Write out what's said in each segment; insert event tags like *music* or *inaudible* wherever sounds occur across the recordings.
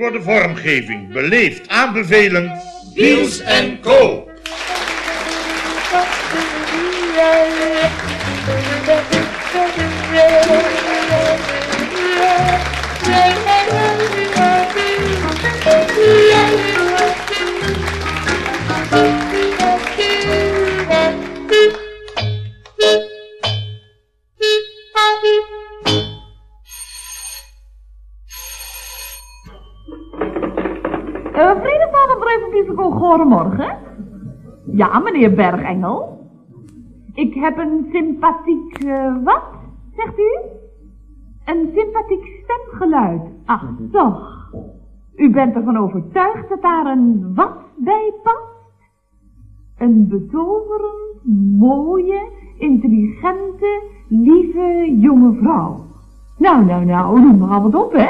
verantwoorde vormgeving beleefd aanbevelen Ja, meneer Bergengel. Ik heb een sympathiek, uh, wat, zegt u? Een sympathiek stemgeluid. Ach, toch. U bent ervan overtuigd dat daar een wat bij past? Een betoverend, mooie, intelligente, lieve jonge vrouw. Nou, nou, nou, noem maar wat op, hè.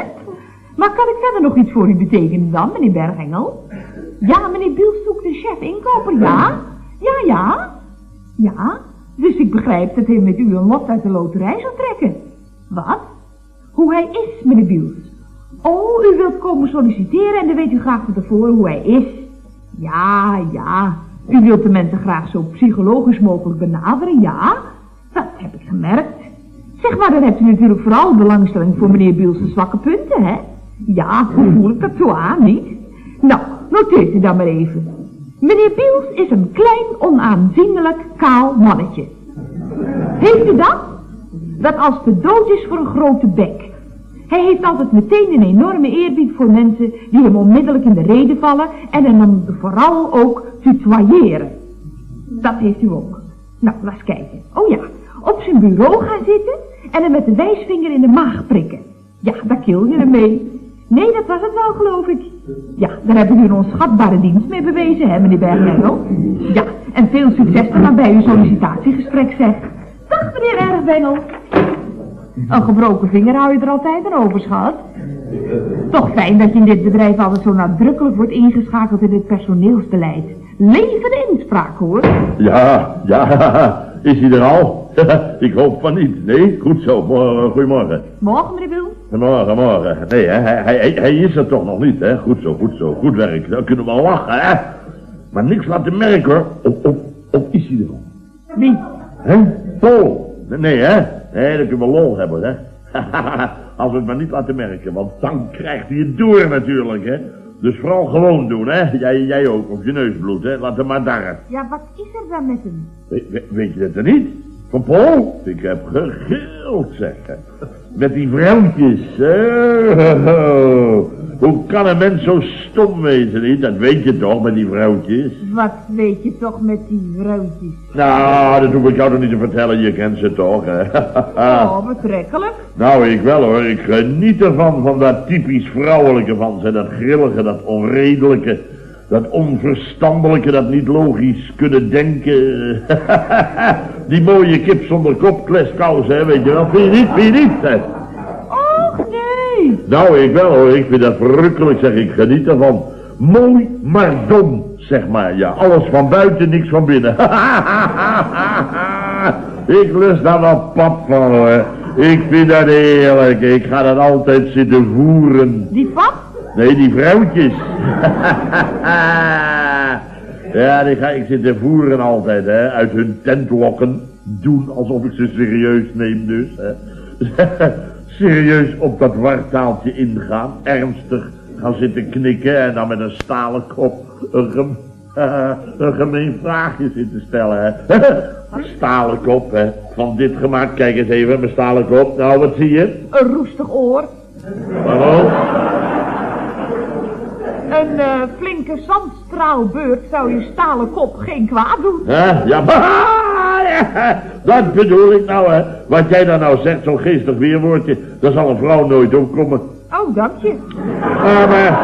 Maar kan ik verder nog iets voor u betekenen dan, meneer Bergengel? Ja, meneer Biel zoekt de chef inkoper, ja? Ja, ja. Ja, dus ik begrijp dat hij met u een lot uit de loterij zal trekken. Wat? Hoe hij is, meneer Biels. Oh, u wilt komen solliciteren en dan weet u graag van tevoren hoe hij is. Ja, ja. U wilt de mensen graag zo psychologisch mogelijk benaderen, ja? Dat heb ik gemerkt. Zeg maar, dan hebt u natuurlijk vooral belangstelling voor meneer Biels' zwakke punten, hè? Ja, hoe voel ik dat zo aan, niet? Nou, noteert u dan maar even. Meneer Biels is een klein, onaanzienlijk, kaal mannetje. Heeft u dat? Dat als de dood is voor een grote bek. Hij heeft altijd meteen een enorme eerbied voor mensen die hem onmiddellijk in de reden vallen en hem vooral ook tutoyeren. Dat heeft u ook. Nou, laat eens kijken. Oh ja, op zijn bureau gaan zitten en hem met de wijsvinger in de maag prikken. Ja, daar kil je hem mee. Nee, dat was het wel, geloof ik. Ja, daar hebben u een onschatbare dienst mee bewezen, hè, meneer Bergbengel? Ja, en veel succes dan bij uw sollicitatiegesprek, zeg. Dag, meneer Ergbengel. Een gebroken vinger hou je er altijd over, schat. Toch fijn dat je in dit bedrijf altijd zo nadrukkelijk wordt ingeschakeld in het personeelsbeleid. Leven inspraak, hoor. Ja, ja, *laughs* is hij er al? *laughs* ik hoop van niet. Nee, goed zo. Morgen, goedemorgen. Morgen, meneer Wil. Morgen, morgen. Nee, hè, hij, hij, hij is er toch nog niet, hè? Goed zo, goed zo. Goed werk. Dan kunnen we wel lachen, hè? Maar niks laten merken, hoor. Of, of, of is hij er al? Wie? Hè? Paul. Nee, hè? Nee, dan kunnen we lol hebben, hè? *laughs* Als we het maar niet laten merken, want dan krijgt hij het door natuurlijk, hè? Dus vooral gewoon doen, hè? Jij, jij ook, op je neusbloed, hè? Laat hem maar darren. Ja, wat is er dan met hem? We, weet je dat er niet? Van Paul? Ik heb gegild, zeg. Met die vrouwtjes. Oh, hoe kan een mens zo stom wezen, niet? Dat weet je toch, met die vrouwtjes? Wat weet je toch met die vrouwtjes? Nou, dat hoef ik jou toch niet te vertellen. Je kent ze toch, hè? *laughs* oh, betrekkelijk. Nou, ik wel, hoor. Ik geniet ervan, van dat typisch vrouwelijke van ze. Dat grillige, dat onredelijke. Dat onverstandelijke, dat niet logisch kunnen denken. *laughs* Die mooie kip zonder kop, hè, weet je wel. Vind je niet, vind je niet, hè? Och, nee. Nou, ik wel hoor, ik vind dat verrukkelijk, zeg ik. Geniet ervan. Mooi, maar dom, zeg maar. Ja, alles van buiten, niks van binnen. *laughs* ik lust daar wel pap van, hoor. Ik vind dat heerlijk. Ik ga dat altijd zitten voeren. Die pap? Nee, die vrouwtjes. *laughs* ja, die ga ik zitten voeren altijd, hè. Uit hun tent lokken. Doen alsof ik ze serieus neem dus, hè. *laughs* serieus op dat wartaaltje ingaan. Ernstig gaan zitten knikken en dan met een stalen kop een, gem *laughs* een gemeen vraagje zitten stellen, hè. stalen kop, hè. Van dit gemaakt, kijk eens even, mijn stalen kop. Nou, wat zie je? Een roestig oor. Hallo? Een uh, flinke zandstraalbeurt zou je stalen kop geen kwaad doen. Huh? Ja, ja, dat bedoel ik nou, hè. Wat jij dan nou zegt, zo'n geestig weerwoordje, daar zal een vrouw nooit opkomen. Oh, dank je. Ah, maar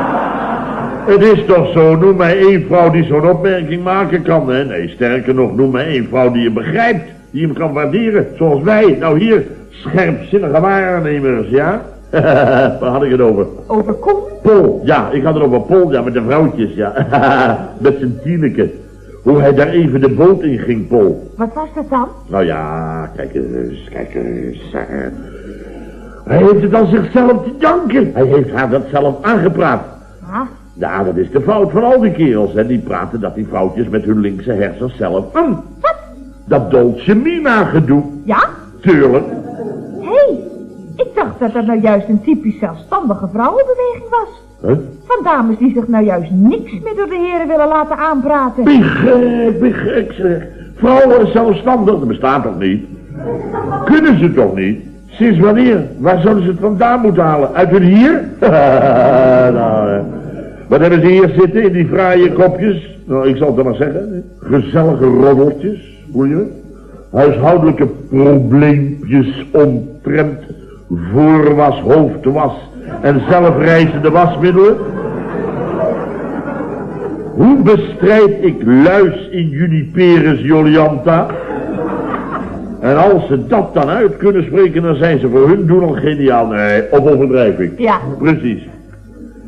het is toch zo, noem mij één vrouw die zo'n opmerking maken kan, hè. Nee, sterker nog, noem mij één vrouw die je begrijpt, die hem kan waarderen, zoals wij. Nou hier, scherpzinnige waarnemers, ja. *laughs* Waar had ik het over? Over Koen? Pol, ja, ik had het over Pol, ja, met de vrouwtjes, ja. *laughs* met zijn tieneke. Hoe hij daar even de boot in ging, Pol. Wat was dat dan? Nou ja, kijk eens, kijk eens. Hij heeft het aan zichzelf te danken. Hij heeft haar dat zelf aangepraat. Ah, Ja, dat is de fout van al die kerels, hè. Die praten dat die vrouwtjes met hun linkse hersens zelf aan. wat? Dat Dolce Mina gedoe. Ja? Tuurlijk. Hé, hey, ik dacht dat dat nou juist een typisch zelfstandige vrouwenbeweging was. Huh? Van dames die zich nou juist niks meer door de heren willen laten aanpraten. Je gek zeg. Vrouwen zelfstandig, dat bestaat toch niet? Kunnen ze toch niet? Sinds wanneer? Waar zouden ze het vandaan moeten halen? Uit hun hier? *laughs* nou. Wat hebben ze hier zitten in die fraaie kopjes? Nou, ik zal het maar zeggen. Gezellige roddeltjes, hoor je? Huishoudelijke probleempjes omtrent voorwas, hoofdwas en zelfreizende wasmiddelen. Hoe bestrijd ik luis in Juniperus Jolianta? En als ze dat dan uit kunnen spreken, dan zijn ze voor hun doen al geniaal. Nee, of overdrijf ik. Ja. Precies.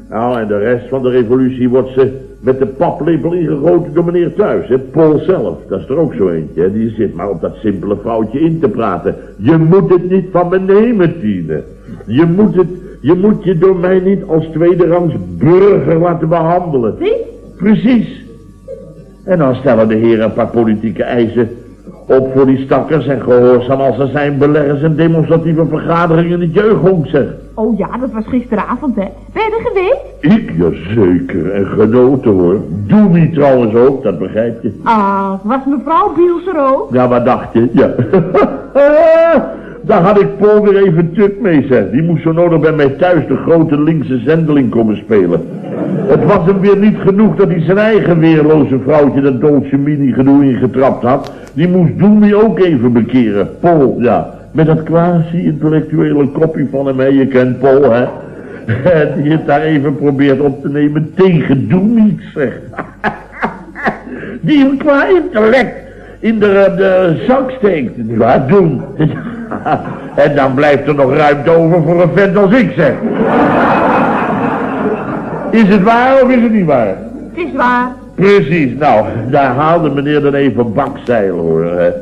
Nou, en de rest van de revolutie wordt ze met de paplepel ingegoten door meneer thuis. Hè? Paul zelf, dat is er ook zo eentje. Hè? Die zit maar op dat simpele foutje in te praten. Je moet het niet van me nemen, Tine. Je moet, het, je moet je door mij niet als tweederangs burger laten behandelen. Precies. En dan stellen de heren een paar politieke eisen op voor die stakkers en gehoorzaam als ze zijn beleggen ze een demonstratieve vergadering in het jeugdhonk zeg. Oh ja, dat was gisteravond, hè. Ben je er geweest? Ik, jazeker, en genoten hoor. Doe niet trouwens ook, dat begrijp je. Ah, was mevrouw Biels er ook? Ja, wat dacht je? Ja. *laughs* *laughs* Daar had ik Paul weer even tuk mee, zeg. Die moest zo nodig bij mij thuis de grote linkse zendeling komen spelen. Het was hem weer niet genoeg dat hij zijn eigen weerloze vrouwtje dat Dolce Mini gedoe ingetrapt had. Die moest Doemie ook even bekeren. Paul, ja. Met dat quasi-intellectuele kopje van hem, hè. Je kent Paul, hè. *laughs* Die het daar even probeert op te nemen tegen Doemie, zeg. *laughs* Die hem qua intellect in de, de zak steekt. Wat doen? *laughs* *laughs* en dan blijft er nog ruimte over voor een vent als ik, zeg. Is het waar of is het niet waar? Het is waar. Precies, nou, daar haalde meneer dan even bakzeil, hoor.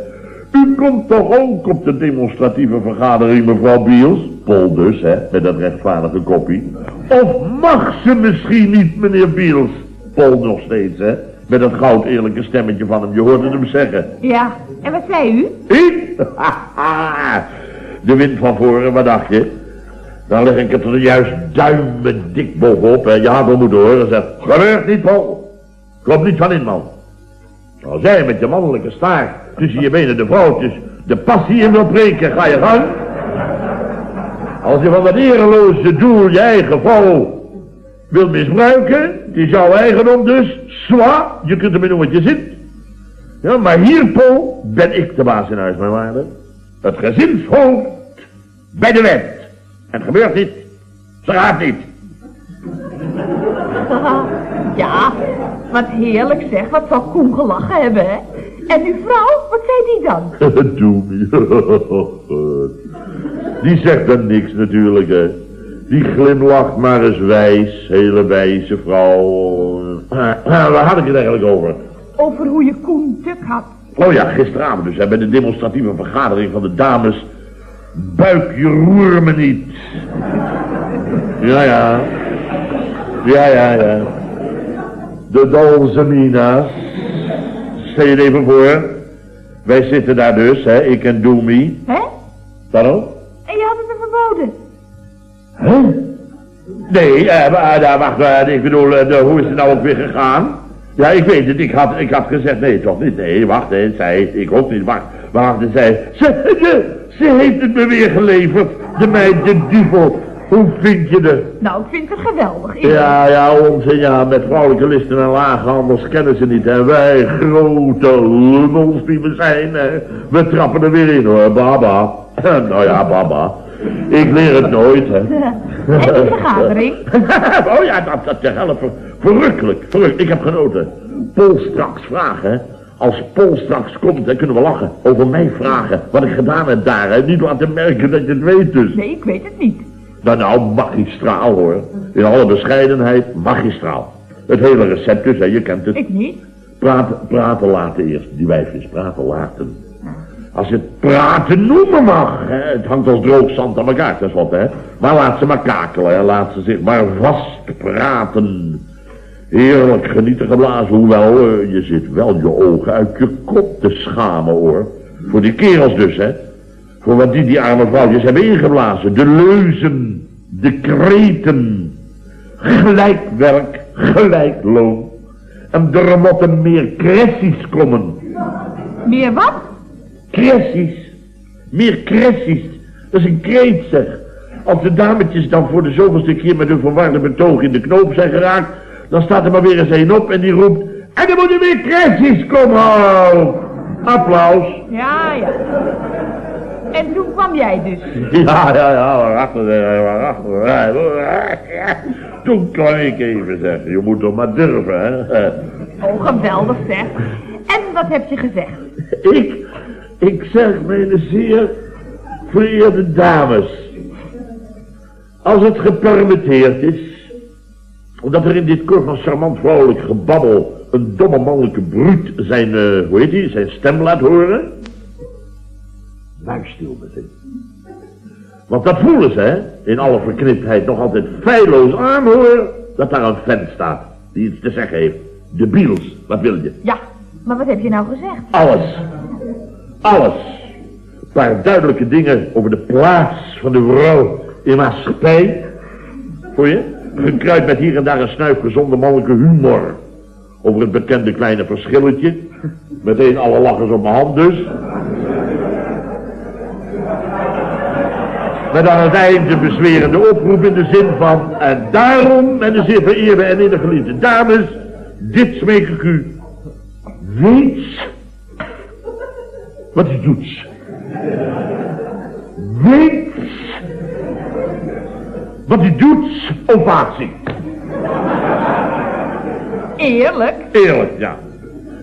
U komt toch ook op de demonstratieve vergadering, mevrouw Biels? Paul dus, hè, met dat rechtvaardige koppie. Of mag ze misschien niet, meneer Biels? Paul nog steeds, hè, met dat goud eerlijke stemmetje van hem. Je hoorde hem zeggen. Ja, en wat zei u? *laughs* Ik? De wind van voren, wat dacht je? Dan leg ik het er juist duimen dik bovenop. Hè. Je had moeten horen. Zeg, gebeurt niet, Paul. Klopt niet van in, man. Als jij met je mannelijke staart tussen je benen de vrouwtjes de passie in wil preken, ga je gang. Als je van dat ereloze doel je eigen vrouw wil misbruiken, het is jouw eigendom dus, zwa, je kunt ermee doen wat je zit. Ja, maar hier, Paul, ben ik de baas in huis, mijn waarde. Het gezinshoofd bij de wet. En gebeurt niet. Ze gaat niet. *laughs* Ja, wat heerlijk zeg. Wat zal Koen gelachen hebben, hè? En uw vrouw, wat zei die dan? *laughs* Doe me. Die zegt dan niks natuurlijk, hè. Die glimlacht maar eens wijs, hele wijze vrouw. *clears throat* Waar had ik het eigenlijk over? Over hoe je Koen tuk had. Oh ja, gisteravond dus, hè, bij de demonstratieve vergadering van de dames. Buik je roer me niet. Ja, ja. Ja, ja, ja. De Dolzemina's. Stel je het even voor. Wij zitten daar dus, hè, ik en Doemie. Hè? Dan ook? En je had het me verboden. Huh? Nee, eh, eh, wacht, eh, ik bedoel, hoe is het nou ook weer gegaan? Ja, ik weet het, ik had, ik had gezegd, nee, toch niet, nee, wacht, hè, zij, ik ook niet, wacht, wacht, zij, ze, ze, ze heeft het me weer geleverd, de meid, de duvel, hoe vind je het? Nou, ik vind het geweldig. Ja, ja, onzin, ja, met vrouwelijke listen en lage handels kennen ze niet, hè, wij grote lummels die we zijn, hè, we trappen er weer in, hoor, baba, *laughs* nou ja, baba, ik leer het nooit, hè. *laughs* En die vergadering? *laughs* oh ja, dat, dat te helpen. Verrukkelijk, verrukkelijk. Ik heb genoten. Paul straks vragen, hè. Als Paul straks komt, dan kunnen we lachen. Over mij vragen. Wat ik gedaan heb daar, hè. Niet laten merken dat je het weet dus. Nee, ik weet het niet. Nou, nou, magistraal hoor. In alle bescheidenheid, magistraal. Het hele recept dus, hè. Je kent het. Ik niet. Praten, praten laten eerst. Die wijfjes, praten laten. Als je het praten noemen mag. Hè? Het hangt als droog zand aan elkaar, tenslotte, hè. Maar laat ze maar kakelen, hè. Laat ze zich maar vast praten. Heerlijk genieten geblazen, hoewel eh, je zit wel je ogen uit je kop te schamen, hoor. Voor die kerels dus, hè. Voor wat die, die arme vrouwtjes hebben ingeblazen. De leuzen, de kreten. Gelijk werk, gelijk loon. En er moeten meer cressies komen. Meer wat? Cressies. Meer cressies. Dat is een kreet, zeg. Als de dametjes dan voor de zoveelste keer met hun verwarde betoog in de knoop zijn geraakt... dan staat er maar weer eens een op en die roept... En er moeten weer cressies komen! Oh, applaus. Ja, ja. En toen kwam jij dus. *laughs* Ja, ja, ja, waarachter, eh, waarachter. Toen kwam ik even zeggen, je moet toch maar durven, hè. Oh, geweldig zeg. En wat heb je gezegd? Ik, ik zeg, mijn zeer vereerde dames. Als het gepermitteerd is, omdat er in dit kor van charmant vrouwelijk gebabbel een domme mannelijke bruut zijn, uh, hoe heet hij, zijn stem laat horen. Muisstil met hem. Want dat voelen ze, hè, in alle verkniptheid nog altijd feilloos aanhoren dat daar een vent staat die iets te zeggen heeft. De biels, wat wil je? Ja, maar wat heb je nou gezegd? Alles. Alles. Een paar duidelijke dingen over de plaats van de vrouw in maatschappij. Hoor je? Gekruid met hier en daar een snuif gezonde mannelijke humor. Over het bekende kleine verschilletje. Meteen alle lachers op mijn hand dus. Met aan het eind een bezwerende oproep in de zin van... En daarom, mijn zeer vereerde en innig geliefde dames... Dit smeek ik u. Weet wat u doet. Weet wat u doet, ovatie. Eerlijk? Eerlijk, ja.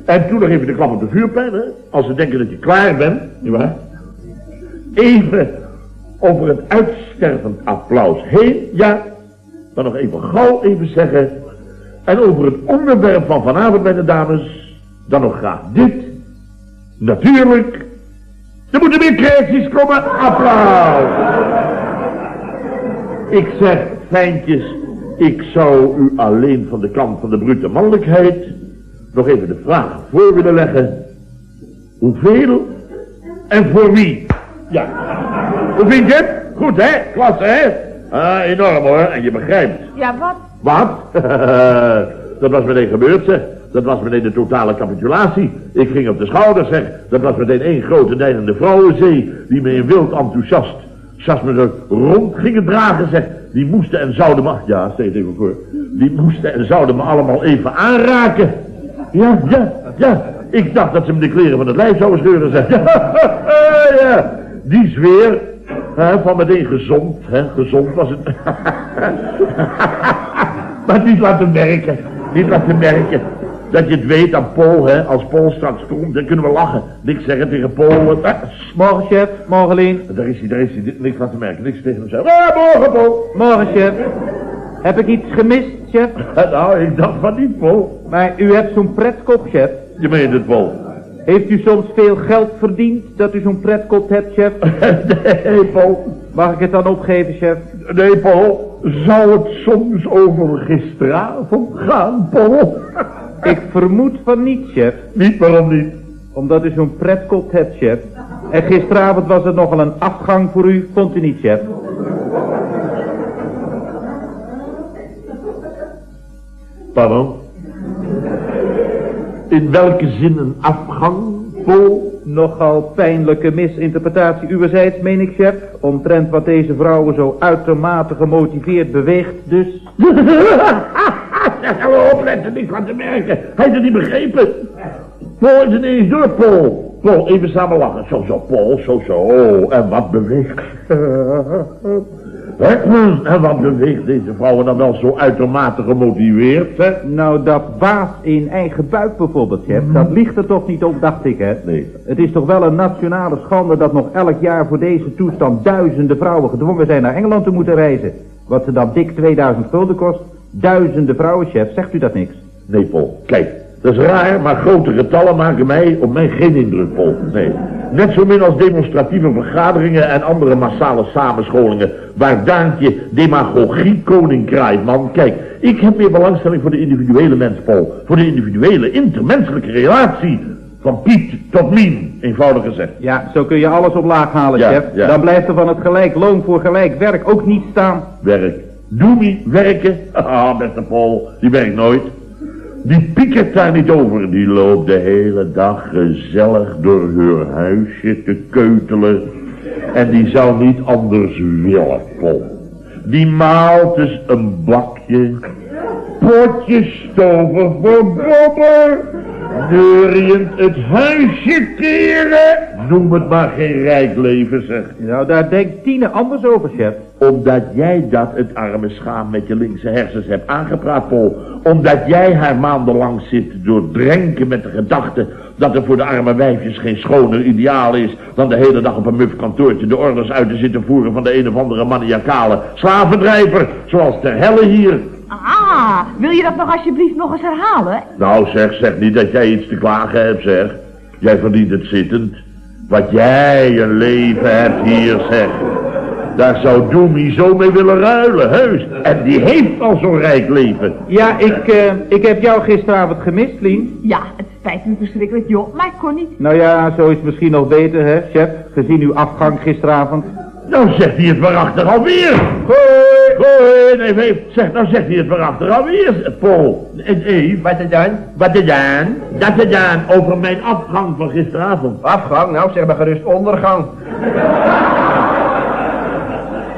En toen nog even de klap op de vuurpijl, hè. Als ze denken dat je klaar bent, nietwaar? Even over het uitstervend applaus heen, ja. Dan nog even gauw even zeggen. En over het onderwerp van vanavond bij de dames, dan nog graag dit. Natuurlijk. Er moeten weer creaties komen. Applaus. Ik zeg, fijntjes, ik zou u alleen van de kant van de brute mannelijkheid nog even de vraag voor willen leggen. Hoeveel en voor wie? Ja. Hoe vind je het? Goed, hè? Klasse, hè? Ah, enorm, hoor. En je begrijpt. Ja, wat? Wat? *laughs* dat was meteen gebeurd, zeg. Dat was meteen de totale capitulatie. Ik ging op de schouders, zeg. Dat was meteen één grote deinende vrouwenzee... die me in wild enthousiast me er rond gingen dragen, zeg. Die moesten en zouden me... Ja, steeds even voor. Die moesten en zouden me allemaal even aanraken. Ja, ja, ja. Ik dacht dat ze me de kleren van het lijf zouden scheuren, zeg. *laughs* Ja, ja. Die sfeer, hè, van meteen gezond, hè. Gezond was het. *laughs* maar niet laten merken. Niet laten merken. Dat je het weet aan Paul, hè. Als Paul straks komt, dan kunnen we lachen. Niks zeggen tegen Paul. Eh, Morgen, chef. Morgen, Lien. daar is hij, daar is hij. Niks laten merken. Niks tegen hem zeggen. Ah, morgen, Paul. Morgen, chef. Heb ik iets gemist, chef? *laughs* nou, ik dacht van niet, Paul. Maar u hebt zo'n pretkop, chef. Je meent het, Paul. Heeft u soms veel geld verdiend dat u zo'n pretkop hebt, chef? *laughs* nee, Paul. Mag ik het dan opgeven, chef? Nee, Paul. Zou het soms over gisteravond gaan, Paul? *laughs* ik vermoed van niet, chef. Niet, waarom niet? Omdat u zo'n pretkop hebt, chef. En gisteravond was het nogal een afgang voor u, vond u niet, chef? Pardon? In welke zin een afgang, Paul? Nogal pijnlijke misinterpretatie uwerzijds, meen ik, chef. Omtrent wat deze vrouwen zo uitermate gemotiveerd beweegt, dus... *laughs* Zeg, we opletten, niks laten merken. Hij heeft het niet begrepen. Paul is ineens door, Paul. Paul, even samen lachen. Zo, zo, Paul, zo, zo. Oh, en wat beweegt. En wat beweegt deze vrouwen dan wel zo uitermate gemotiveerd, hè? Nou, dat baas in eigen buik bijvoorbeeld, chef, dat ligt er toch niet op, dacht ik, hè? Nee. Het is toch wel een nationale schande dat nog elk jaar voor deze toestand duizenden vrouwen gedwongen zijn naar Engeland te moeten reizen. Wat ze dan dik 2000 gulden kost. Duizenden vrouwen, chef, zegt u dat niks? Nee, Paul. Kijk, dat is raar, maar grote getallen maken mij op mij geen indruk, Paul. Nee. Net zo min als demonstratieve vergaderingen en andere massale samenscholingen... waar Daantje demagogie koning kraait, man. Kijk, ik heb meer belangstelling voor de individuele mens, Paul. Voor de individuele, intermenselijke relatie. Van Piet tot Mien, eenvoudig gezegd. Ja, zo kun je alles op laag halen, Ja, chef. ja. Dan blijft er van het gelijk loon voor gelijk werk ook niet staan. Werk. Doemie, werken. *laughs* Ah, beste Paul, die werkt nooit. Die piekert daar niet over. Die loopt de hele dag gezellig door haar huisje te keutelen. En die zou niet anders willen, Paul. Die maalt dus een bakje. Potjes stoven voor. Neuriënd het huisje keren. Noem het maar geen rijk leven, zeg. Nou, daar denkt Tine anders over, chef. Omdat jij dat het arme schaam met je linkse hersens hebt aangepraat, Paul. Omdat jij haar maandenlang zit doordrenken met de gedachte... dat er voor de arme wijfjes geen schoner ideaal is... dan de hele dag op een muf kantoortje de orders uit te zitten voeren... van de een of andere maniacale slavendrijver... zoals ter helle hier. Ah, wil je dat nog alsjeblieft nog eens herhalen? Nou zeg, zeg niet dat jij iets te klagen hebt, zeg. Jij verdient het zittend. Wat jij een leven hebt hier, zeg. Daar zou Doemie zo mee willen ruilen, heus. En die heeft al zo'n rijk leven. Ja, ik, eh, ik heb jou gisteravond gemist, Lien. Ja, het spijt me verschrikkelijk, joh, maar ik kon niet. Nou ja, zo is het misschien nog beter, hè, chef? Gezien uw afgang gisteravond. Nou zegt hij het waarachtig alweer. Hoi, hoi, nee, nee, zeg, nou zegt hij het waarachtig alweer, Paul. En Eve, Wat is dan? wat is dan? Dat is dan over mijn afgang van gisteravond. Afgang? Nou, zeg maar gerust ondergang.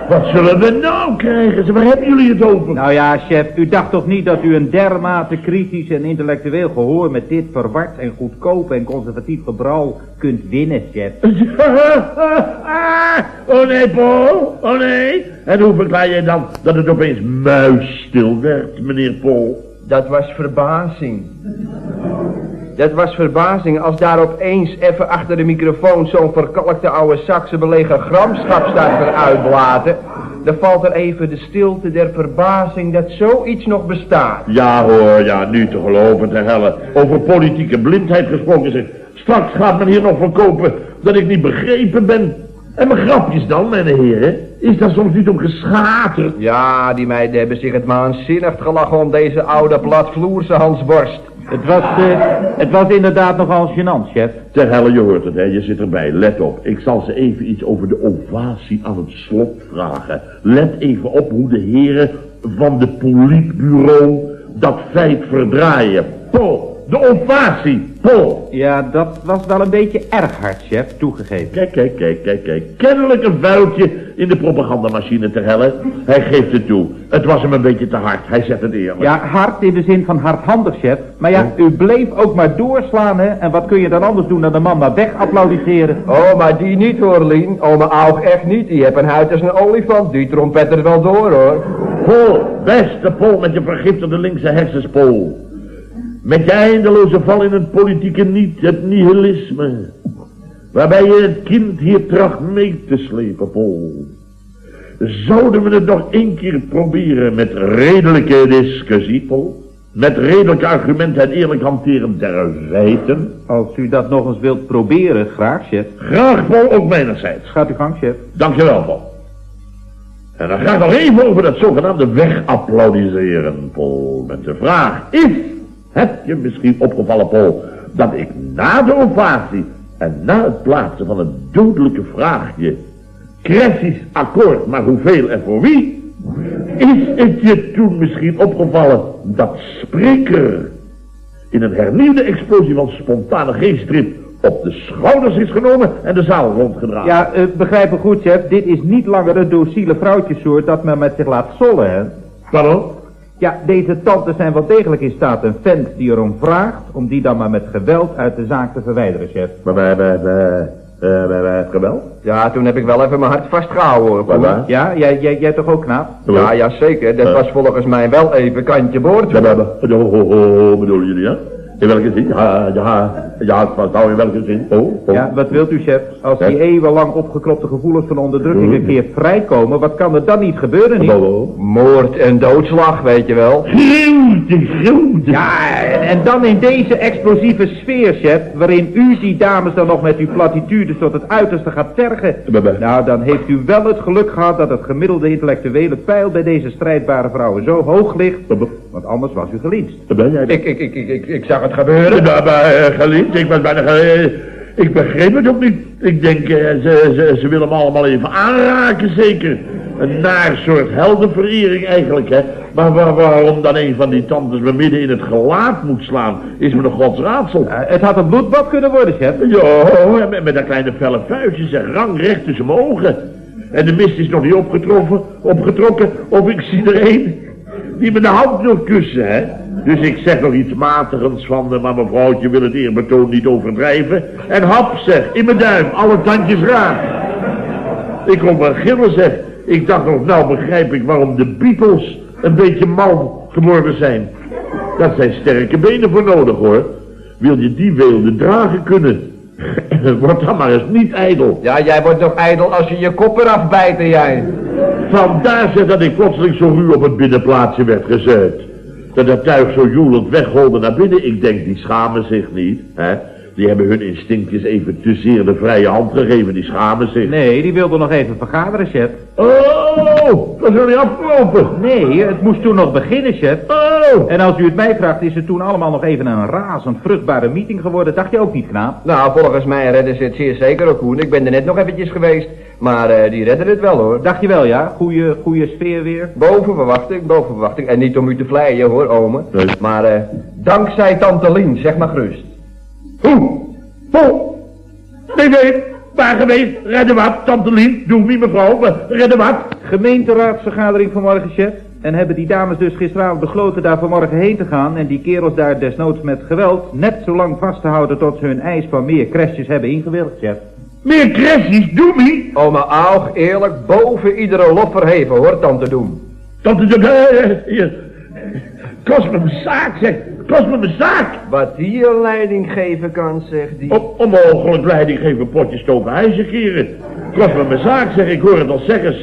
Wat zullen we nou krijgen? Waar hebben jullie het over? Nou ja, chef, u dacht toch niet dat u een dermate kritisch en intellectueel gehoor met dit verward en goedkoop en conservatief gebrouw kunt winnen, chef? *laughs* oh nee, Paul. Oh nee. En hoe verklaar jij dan dat het opeens muisstil werd, meneer Paul? Dat was verbazing. Dat was verbazing als daar opeens even achter de microfoon zo'n verkalkte oude Sakse belegen gramschap staat. Dan valt er even de stilte der verbazing dat zoiets nog bestaat. Ja hoor, ja, nu te geloven te helle. Over politieke blindheid gesproken zeg. Straks gaat men hier nog verkopen dat ik niet begrepen ben. En mijn grapjes dan, mijn heren? Is daar soms niet om geschaterd? Ja, die meiden hebben zich het waanzinnig gelachen om deze oude platvloerse Hansborst. Het was, eh, het was inderdaad nogal gênant, chef. Ter helle, je hoort het, hè? je zit erbij. Let op, ik zal ze even iets over de ovatie aan het slot vragen. Let even op hoe de heren van de politbureau dat feit verdraaien. Paul, de ovatie, Paul. Ja, dat was wel een beetje erg hard, chef, toegegeven. Kijk, kijk, kijk, kijk, kijk. Kennelijk een vuiltje in de propagandamachine ter helle. Hij geeft het toe. Het was hem een beetje te hard. Hij zet het eerlijk. Ja, hard in de zin van hardhandig, chef. Maar ja, u bleef ook maar doorslaan, hè. En wat kun je dan anders doen dan de man maar weg applaudisseren? Oh, maar die niet hoor, Lien. Oh, mijn oog echt niet. Die heeft een huid als een olifant. Die trompettert wel door, hoor. Paul, beste Paul met je vergiftigde linkse hersens, Paul. Met je eindeloze val in het politieke niet, het nihilisme. Waarbij je het kind hier tracht mee te slepen, Paul. Zouden we het nog één keer proberen met redelijke discussie, Paul? Met redelijke argumenten en eerlijk hanteren der feiten? Als u dat nog eens wilt proberen, graag, chef. Graag, Paul, ook mijnerzijds. Gaat uw gang, chef. Dankjewel, Paul. En dan graag nog even over dat zogenaamde wegapplaudisseren, Paul. Met de vraag, is het je misschien opgevallen, Paul, dat ik na de ovatie en na het plaatsen van het dodelijke vraagje, crèches akkoord, maar hoeveel en voor wie, is het je toen misschien opgevallen dat spreker in een hernieuwde explosie van spontane geestdrift op de schouders is genomen en de zaal rondgedragen? Ja, uh, begrijp me goed, chef. Dit is niet langer het docile vrouwtjesoort dat men met zich laat zollen, hè. Pardon? Ja, deze tantes zijn wel degelijk in staat een vent die erom vraagt... om die dan maar met geweld uit de zaak te verwijderen, chef. Maar wij hebben het geweld? Ja, toen heb ik wel even mijn hart vastgehouden, hoor. Waar? Ja, jij, jij, jij toch ook, knaap? Ja, ja, zeker. Dat Ja. was volgens mij wel even kantje boord. We hebben, oh, oh, oh, bedoelen jullie, hè? In welke zin? Ja, ja, ja, wat nou in welke zin? Oh, oh. Ja, wat wilt u, chef? Als die eeuwenlang opgekropte gevoelens van onderdrukking een keer vrijkomen, wat kan er dan niet gebeuren, niet? Moord en doodslag, weet je wel. Gruwde, gruwde. Ja, en, en dan in deze explosieve sfeer, chef, waarin u die dames dan nog met uw platitudes tot het uiterste gaat tergen. Nou, dan heeft u wel het geluk gehad dat het gemiddelde intellectuele pijl bij deze strijdbare vrouwen zo hoog ligt, want anders was u gelinst. Daar ben jij. Ik, ik, ik, ik, ik, ik zag het gebeuren. Ja, maar eh, geliefd, ik was bijna Ik begreep het ook niet. Ik denk, eh, ze, ze, ze willen me allemaal even aanraken, zeker. Een naar soort heldenverering eigenlijk, hè. Maar waar- waarom dan een van die tantes me midden in het gelaat moet slaan, is me nog godsraadsel. Het had een bloedbad kunnen worden, chef. Ja, met, met dat kleine felle vuistje, zeg, rang recht tussen mijn ogen. En de mist is nog niet opgetroffen, opgetrokken, of ik zie er één die me de hand wil kussen, hè. Dus ik zeg nog iets matigends van, de, maar mevrouwtje wil het eerbetoon niet overdrijven. En hap, zeg, in mijn duim, alle tandjes raar. Ik kon maar gillen, zeg. Ik dacht nog, nou begrijp ik waarom de Beatles een beetje mal geworden zijn. Dat zijn sterke benen voor nodig, hoor. Wil je die weelde dragen kunnen? *clears throat* Word dan maar eens niet ijdel. Ja, jij wordt toch ijdel als je je kop eraf bijten, jij. Vandaar zeg dat ik plotseling zo ruw op het binnenplaatsje werd gezet. Dat het tuig zo joelend wegholde naar binnen. Ik denk, die schamen zich niet, hè. Die hebben hun instinctjes even te zeer de vrije hand gegeven. Die schamen zich. Nee, die wilde nog even vergaderen, chef. Oh, dat is niet afgelopen. Nee, het moest toen nog beginnen, chef. Oh, En als u het mij vraagt, is het toen allemaal nog even een razend vruchtbare meeting geworden. Dacht je ook niet, knaap? Nou, volgens mij redden ze het zeer zeker ook, Koen. Ik ben er net nog eventjes geweest. Maar eh, die redden het wel, hoor. Dacht je wel, ja? Goeie, goeie sfeer weer. Boven verwachting, boven verwachting. En niet om u te vleien, hoor, ome. Nee. Maar eh, dankzij tante Lien, zeg maar gerust. hoe? Hoe? Nee, nee, waar geweest? Redden wat, tante Lien. Doe niet mevrouw, redden wat. Gemeenteraadsvergadering vanmorgen, chef. En hebben die dames dus gisteravond besloten daar vanmorgen heen te gaan... en die kerels daar desnoods met geweld net zo lang vast te houden... tot ze hun eis van meer crashes hebben ingewilligd, chef. Meer crashes, doe me. Oma Aug, eerlijk, boven iedere lof verheven, hoor, tante Doen. Tante, uh, hier. Kost me mijn zaak, zeg. Kost me mijn zaak. Wat die een leiding geven kan, zegt die. Op onmogelijk leiding geven potjes stoken ijzerkeren. Kost me mijn zaak, zeg. Ik hoor het al zeggen.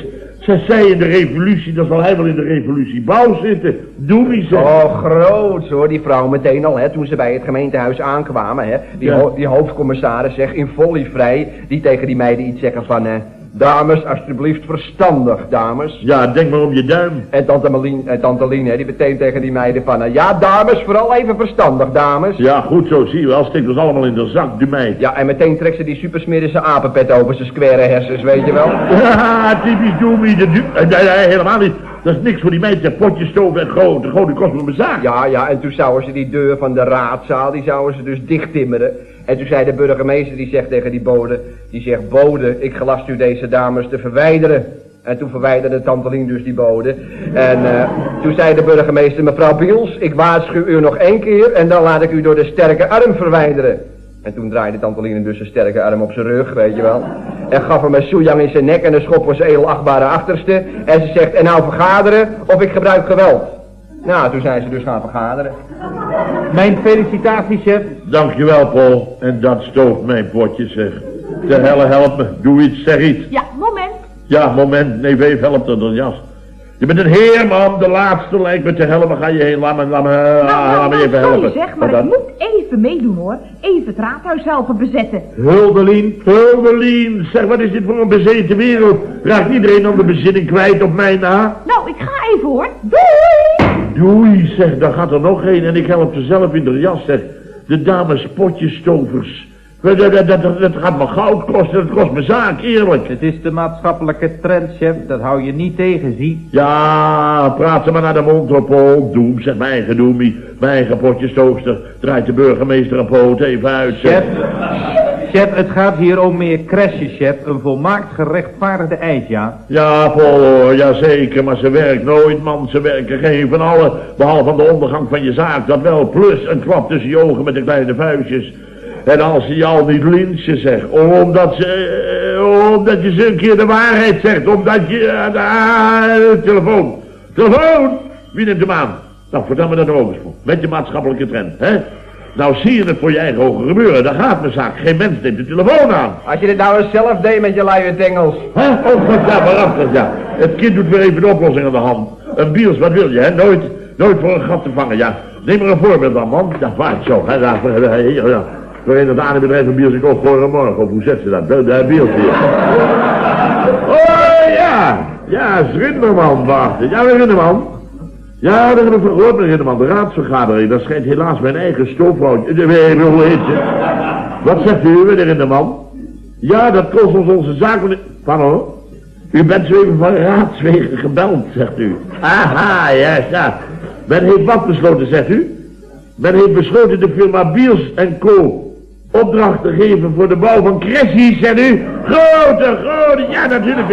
Ze zei in de revolutie, dan zal hij wel in de revolutie bouw zitten. Doe zeg. Oh, groot hoor, die vrouw meteen al, hè, toen ze bij het gemeentehuis aankwamen, hè. Die, Ja. ho- die hoofdcommissaris, zeg, in volle vrij, die tegen die meiden iets zeggen van, eh, dames, alsjeblieft verstandig, dames. Ja, denk maar om je duim. En tante Malien, en tante Lien, hè, die meteen tegen die meiden van, eh, ja, dames, vooral even verstandig, dames. Ja, goed zo, zie je wel. Steekt ons allemaal in de zak, de meid. Ja, en meteen trekt ze die supersmerige apenpet over zijn square hersens, weet je wel. *laughs* Ja, typisch doe me. de du- eh, helemaal niet. Dat is niks voor die meid. Zeg, potjes stoven en grote, grote kost me mijn zaak. Ja, ja, en toen zouden ze die deur van de raadzaal, die zouden ze dus dichttimmeren. En toen zei de burgemeester, die zegt tegen die bode, die zegt, bode, ik gelast u deze dames te verwijderen. En toen verwijderde tante Lien dus die bode. En eh, toen zei de burgemeester, mevrouw Biels, ik waarschuw u nog één keer en dan laat ik u door de sterke arm verwijderen. En toen draaide tante Lien dus een sterke arm op zijn rug, weet je wel. En gaf hem een soejang in zijn nek en een schop voor zijn edelachtbare achterste. En ze zegt, en nou vergaderen of ik gebruik geweld. Nou, toen zijn ze dus gaan vergaderen. Mijn felicitaties, chef. Dankjewel, Paul. En dat stooft mijn potje, zeg. De helle help me. Doe iets, zeg iets. Ja, moment. Ja, moment. Nee, Weef helpt er dan jas. Je bent een heer, man. De laatste lijkt me te helpen. Ga je heen. Laat me, laat me, Nou, laat nou, me nou, even sorry helpen. zeg, maar ik moet even meedoen hoor. Even het raadhuis helpen bezetten. Huldelien, Huldelien. Zeg, wat is dit voor een bezeten wereld? Raakt iedereen dan de bezinning kwijt op mij na? Nou, ik ga even hoor. Doei! Doei, zeg, daar gaat er nog een en ik help ze zelf in de jas, zeg. De dames potjestovers. Dat, dat, dat, gaat me goud kosten, dat kost me zaak, eerlijk. Het is de maatschappelijke trend, chef. Dat hou je niet tegen, zie. Ja, praat ze maar naar de mond op, oh, doem, zeg, mijn eigen doemie. Mijn eigen potjestoofster. Draait de burgemeester een poot even uit, zeg. Chef, chef, het gaat hier om meer crashes, chef. Een volmaakt gerechtvaardigde eis, ja. Ja, Paul, hoor, jazeker, maar ze werkt nooit, man. Ze werken geen van allen, behalve van de ondergang van je zaak. Dat wel, plus een klap tussen je ogen met de kleine vuistjes. En als ze je al niet lynchen, zeg, omdat ze, eh, omdat je ze een keer de waarheid zegt, omdat je, ah, telefoon, telefoon, wie neemt hem aan? Nou, vertel me dat ook eens voor, met je maatschappelijke trend, hè? Nou zie je het voor je eigen ogen gebeuren. Daar gaat mijn zaak. Geen mens neemt de telefoon aan. Als je dit nou eens zelf deed met je luie tengels. Hè? Oh, ja, waarachtig, ja. Het kind doet weer even de oplossing aan de hand. Een biels, wat wil je, hè? Nooit, nooit voor een gat te vangen, ja. Neem maar een voorbeeld dan, man. Ja, vaart zo, hè. Daar, hier, ja. Voor een dat bedrijf een biels, ook morgen. Of hoe zet ze dat? De, de biels. Oh, ja. Ja, Rinderman, wacht. Ja, Rinderman. Ja, dat heb ik verhoord, Rinderman. De raadsvergadering, dat schijnt helaas mijn eigen stoofhoutje. Eh, Hoe heet je? Wat zegt u, meneer? Ja, dat kost ons onze zaak... Pardon? U bent zo even van raadswegen gebeld, zegt u. Aha, juist, ja. Men heeft wat besloten, zegt u? Men heeft besloten de firma Biels en Co. opdracht te geven voor de bouw van crèches, zegt u? Grote, grote, ja natuurlijk.